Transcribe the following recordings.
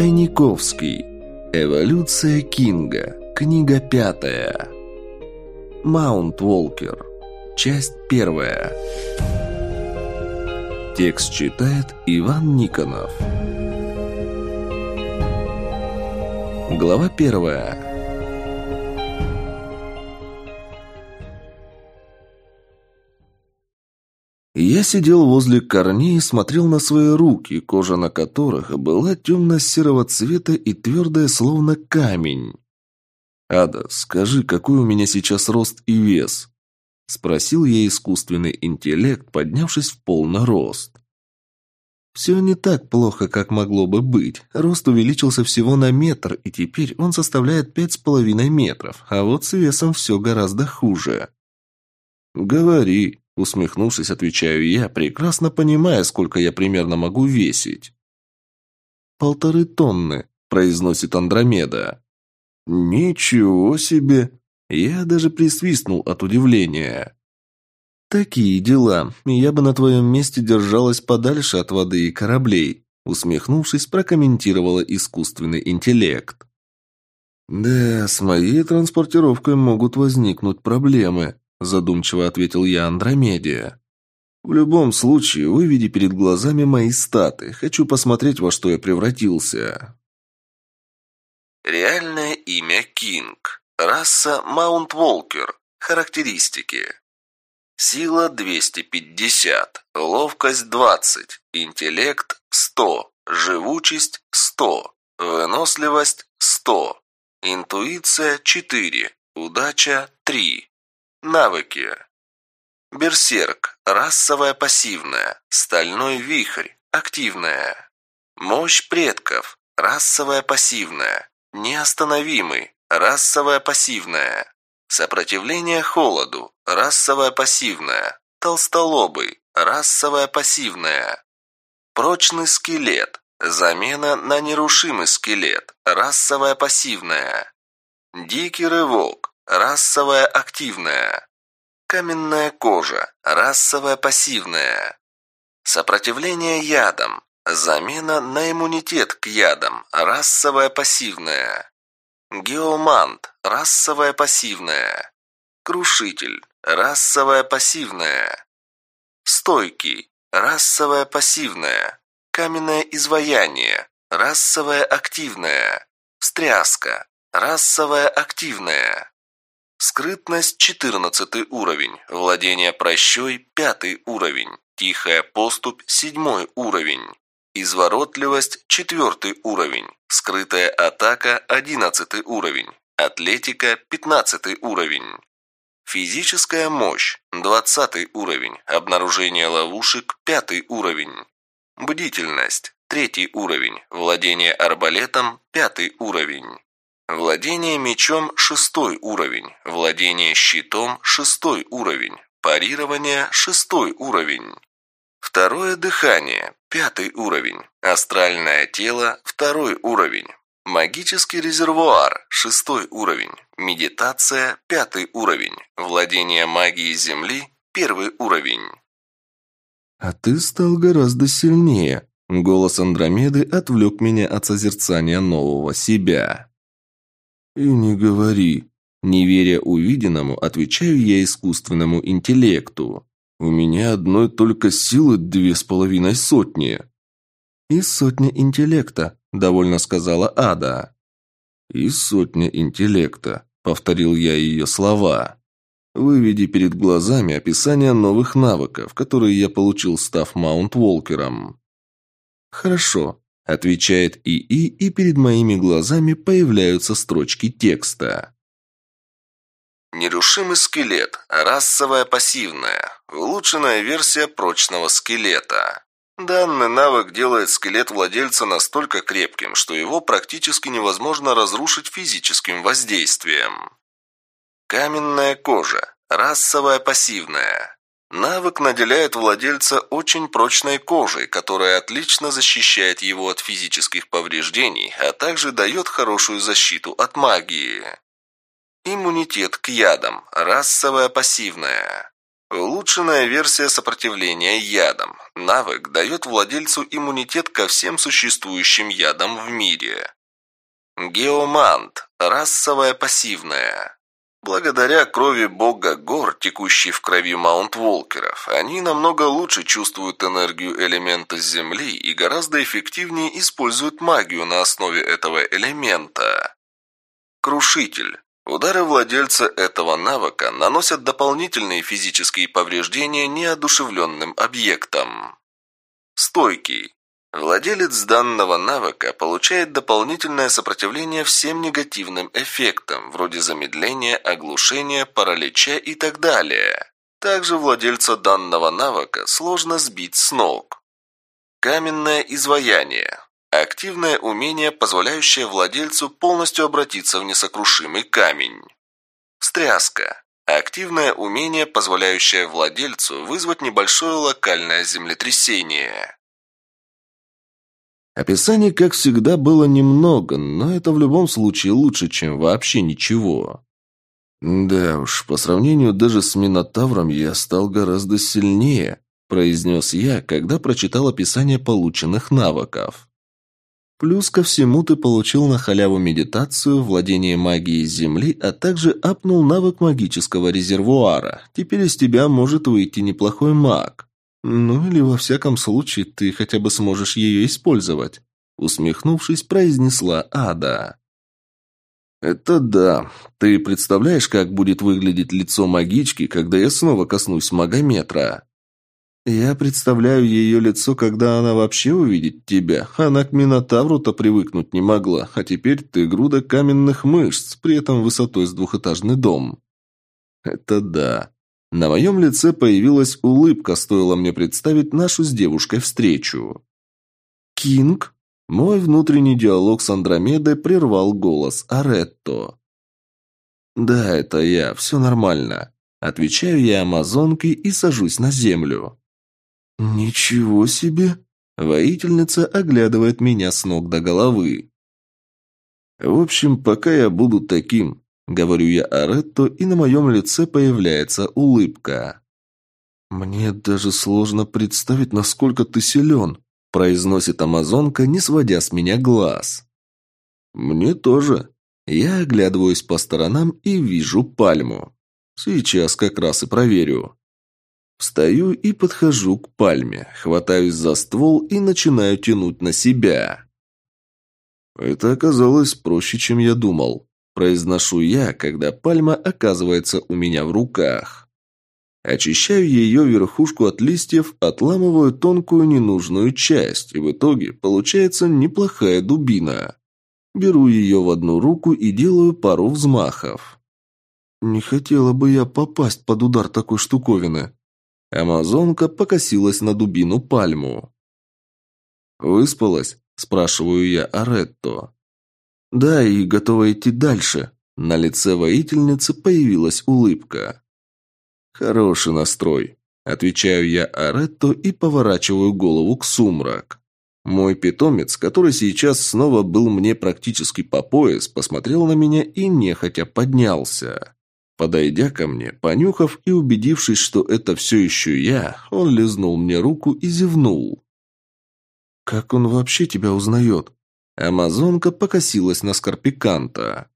Тайниковский. Эволюция Кинга. Книга пятая. Маунт Волкер. Часть первая. Текст читает Иван Никонов. Глава первая. Я сидел возле корней и смотрел на свои руки, кожа на которых была темно-серого цвета и твердая, словно камень. «Ада, скажи, какой у меня сейчас рост и вес?» Спросил я искусственный интеллект, поднявшись в полный рост. Все не так плохо, как могло бы быть. Рост увеличился всего на метр, и теперь он составляет пять с половиной метров, а вот с весом все гораздо хуже. «Говори», Усмехнувшись, отвечаю я, прекрасно понимая, сколько я примерно могу весить. «Полторы тонны», – произносит Андромеда. «Ничего себе!» Я даже присвистнул от удивления. «Такие дела. Я бы на твоем месте держалась подальше от воды и кораблей», усмехнувшись, прокомментировала искусственный интеллект. «Да, с моей транспортировкой могут возникнуть проблемы», задумчиво ответил я Андромеде. В любом случае, выведи перед глазами мои статы. Хочу посмотреть, во что я превратился. Реальное имя Кинг. Раса Маунт Волкер. Характеристики. Сила 250, ловкость 20, интеллект 100, живучесть 100, выносливость 100, интуиция 4, удача 3. Навыки. Берсерк. Расовая пассивная. Стальной вихрь. Активная. Мощь предков. Расовая пассивная. Неостановимый. Расовая пассивная. Сопротивление холоду. Расовая пассивная. Толстолобый. Расовая пассивная. Прочный скелет. Замена на нерушимый скелет. Расовая пассивная. Дикий рывок. Расовая активная. Каменная кожа. Расовая пассивная. Сопротивление ядам. Замена на иммунитет к ядам. Расовая пассивная. Геомант. Расовая пассивная. Крушитель. Расовая пассивная. Стойкий. Расовая пассивная. Каменное изваяние. Расовая активная. Встряска. Расовая активная. Скрытность – 14 уровень, владение прощой – 5 уровень, тихая поступь – 7 уровень, изворотливость – 4 уровень, скрытая атака – 11 уровень, атлетика – 15 уровень. Физическая мощь – 20 уровень, обнаружение ловушек – 5 уровень. Бдительность – 3 уровень, владение арбалетом – 5 уровень. Владение мечом – шестой уровень. Владение щитом – шестой уровень. Парирование – шестой уровень. Второе дыхание – пятый уровень. Астральное тело – второй уровень. Магический резервуар – шестой уровень. Медитация – пятый уровень. Владение магией Земли – первый уровень. «А ты стал гораздо сильнее», – голос Андромеды отвлек меня от созерцания нового себя. «И не говори». Не веря увиденному, отвечаю я искусственному интеллекту. «У меня одной только силы две с половиной сотни». «И сотня интеллекта», — довольно сказала Ада. «И сотня интеллекта», — повторил я ее слова. «Выведи перед глазами описание новых навыков, которые я получил, став Маунт-Волкером». «Хорошо», Отвечает ИИ, и перед моими глазами появляются строчки текста. Нерушимый скелет. Расовая пассивная. Улучшенная версия прочного скелета. Данный навык делает скелет владельца настолько крепким, что его практически невозможно разрушить физическим воздействием. Каменная кожа. Расовая пассивная. Навык наделяет владельца очень прочной кожей, которая отлично защищает его от физических повреждений, а также дает хорошую защиту от магии. Иммунитет к ядам. Расовая пассивная. Улучшенная версия сопротивления ядам. Навык дает владельцу иммунитет ко всем существующим ядам в мире. Геомант. Расовая пассивная. Благодаря крови бога гор, текущей в крови маунт-волкеров, они намного лучше чувствуют энергию элемента Земли и гораздо эффективнее используют магию на основе этого элемента. Крушитель. Удары владельца этого навыка наносят дополнительные физические повреждения неодушевленным объектам. Стойкий. Владелец данного навыка получает дополнительное сопротивление всем негативным эффектам, вроде замедления, оглушения, паралича и так далее. Также владельца данного навыка сложно сбить с ног. Каменное изваяние. Активное умение, позволяющее владельцу полностью обратиться в несокрушимый камень. Стряска. Активное умение, позволяющее владельцу вызвать небольшое локальное землетрясение. Описаний, как всегда, было немного, но это в любом случае лучше, чем вообще ничего. «Да уж, по сравнению даже с Минотавром я стал гораздо сильнее», произнес я, когда прочитал описание полученных навыков. Плюс ко всему ты получил на халяву медитацию, владение магией Земли, а также апнул навык магического резервуара. Теперь из тебя может выйти неплохой маг. «Ну или во всяком случае ты хотя бы сможешь ее использовать», усмехнувшись, произнесла Ада. «Это да. Ты представляешь, как будет выглядеть лицо магички, когда я снова коснусь магометра?» «Я представляю ее лицо, когда она вообще увидит тебя. Она к Минотавру-то привыкнуть не могла, а теперь ты груда каменных мышц, при этом высотой с двухэтажный дом». «Это да. На моем лице появилась улыбка, стоило мне представить нашу с девушкой встречу. «Кинг?» Мой внутренний диалог с Андромедой прервал голос Аретто. «Да, это я, все нормально». Отвечаю я амазонке и сажусь на землю. «Ничего себе!» Воительница оглядывает меня с ног до головы. «В общем, пока я буду таким, Говорю я Аретто, и на моем лице появляется улыбка. «Мне даже сложно представить, насколько ты силен», произносит амазонка, не сводя с меня глаз. «Мне тоже». Я оглядываюсь по сторонам и вижу пальму. Сейчас как раз и проверю. Встаю и подхожу к пальме, хватаюсь за ствол и начинаю тянуть на себя. Это оказалось проще, чем я думал. Произношу я, когда пальма оказывается у меня в руках. Очищаю ее верхушку от листьев, отламываю тонкую ненужную часть, и в итоге получается неплохая дубина. Беру ее в одну руку и делаю пару взмахов. Не хотела бы я попасть под удар такой штуковины. Амазонка покосилась на дубину пальму. «Выспалась?» – спрашиваю я Аретто. «Да, и готова идти дальше». На лице воительницы появилась улыбка. «Хороший настрой», – отвечаю я Аретто и поворачиваю голову к сумрак. Мой питомец, который сейчас снова был мне практически по пояс, посмотрел на меня и нехотя поднялся. Подойдя ко мне, понюхав и убедившись, что это все еще я, он лизнул мне руку и зевнул. «Как он вообще тебя узнает?» Амазонка покосилась на Скорпиканта.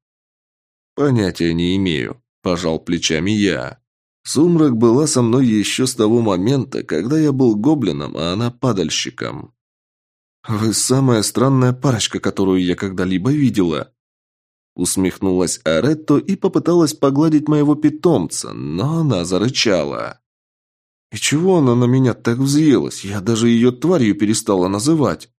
«Понятия не имею», – пожал плечами я. Сумрак была со мной еще с того момента, когда я был гоблином, а она падальщиком. «Вы самая странная парочка, которую я когда-либо видела», Усмехнулась Аретто и попыталась погладить моего питомца, но она зарычала. «И чего она на меня так взъелась? Я даже ее тварью перестала называть».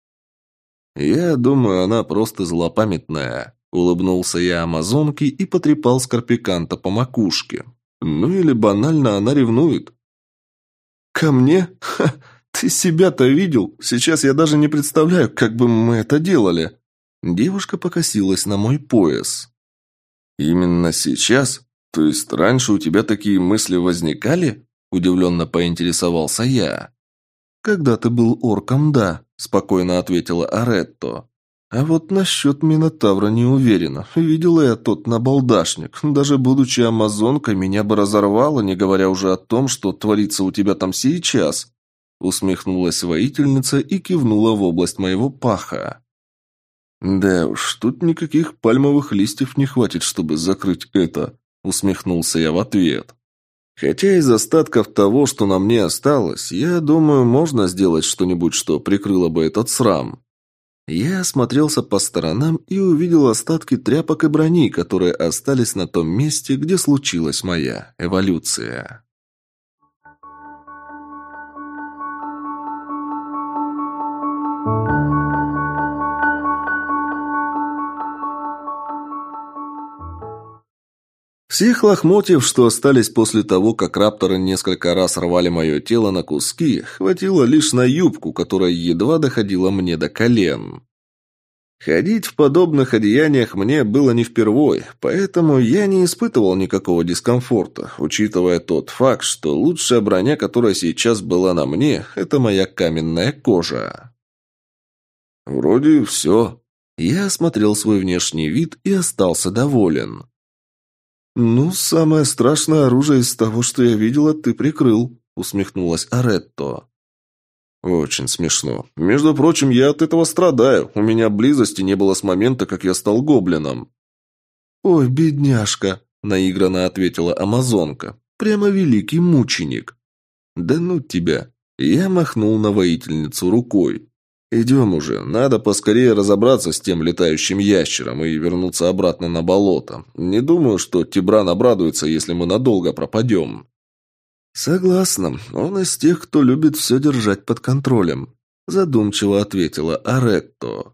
«Я думаю, она просто злопамятная», – улыбнулся я амазонке и потрепал Скорпиканта по макушке. «Ну или банально она ревнует». «Ко мне? Ха! Ты себя-то видел? Сейчас я даже не представляю, как бы мы это делали». Девушка покосилась на мой пояс. «Именно сейчас? То есть раньше у тебя такие мысли возникали?» Удивленно поинтересовался я. «Когда ты был орком, да», – спокойно ответила Аретто. А вот насчет Минотавра не уверена. Видела я тот набалдашник. Даже будучи амазонкой, меня бы разорвало, не говоря уже о том, что творится у тебя там сейчас. Усмехнулась воительница и кивнула в область моего паха. «Да уж, тут никаких пальмовых листьев не хватит, чтобы закрыть это», — усмехнулся я в ответ. «Хотя из остатков того, что на мне осталось, я думаю, можно сделать что-нибудь, что прикрыло бы этот срам». Я осмотрелся по сторонам и увидел остатки тряпок и брони, которые остались на том месте, где случилась моя эволюция. Всех лохмотьев, что остались после того, как рапторы несколько раз рвали мое тело на куски, хватило лишь на юбку, которая едва доходила мне до колен. Ходить в подобных одеяниях мне было не впервой, поэтому я не испытывал никакого дискомфорта, учитывая тот факт, что лучшая броня, которая сейчас была на мне, это моя каменная кожа. Вроде все. Я осмотрел свой внешний вид и остался доволен. «Ну, самое страшное оружие из того, что я видела, ты прикрыл», — усмехнулась Аретто. «Очень смешно. Между прочим, я от этого страдаю. У меня близости не было с момента, как я стал гоблином». «Ой, бедняжка», — наигранно ответила Амазонка. «Прямо великий мученик». «Да ну тебя!» Я махнул на воительницу рукой. «Идем уже. Надо поскорее разобраться с тем летающим ящером и вернуться обратно на болото. Не думаю, что Тибран обрадуется, если мы надолго пропадем». «Согласна. Он из тех, кто любит все держать под контролем», – задумчиво ответила Аретто.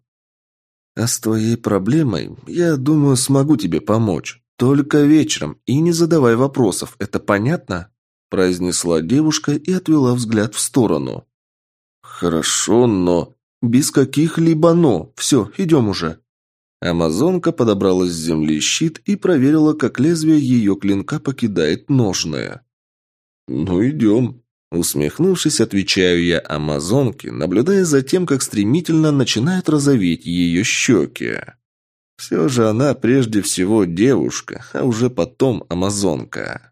«А с твоей проблемой, я думаю, смогу тебе помочь. Только вечером, и не задавай вопросов, это понятно?» – произнесла девушка и отвела взгляд в сторону. «Хорошо, но...» «Без каких-либо «но». Все, идем уже». Амазонка подобрала с земли щит и проверила, как лезвие ее клинка покидает ножное. «Ну, идем». Усмехнувшись, отвечаю я Амазонке, наблюдая за тем, как стремительно начинает розоветь ее щеки. Все же она прежде всего девушка, а уже потом Амазонка.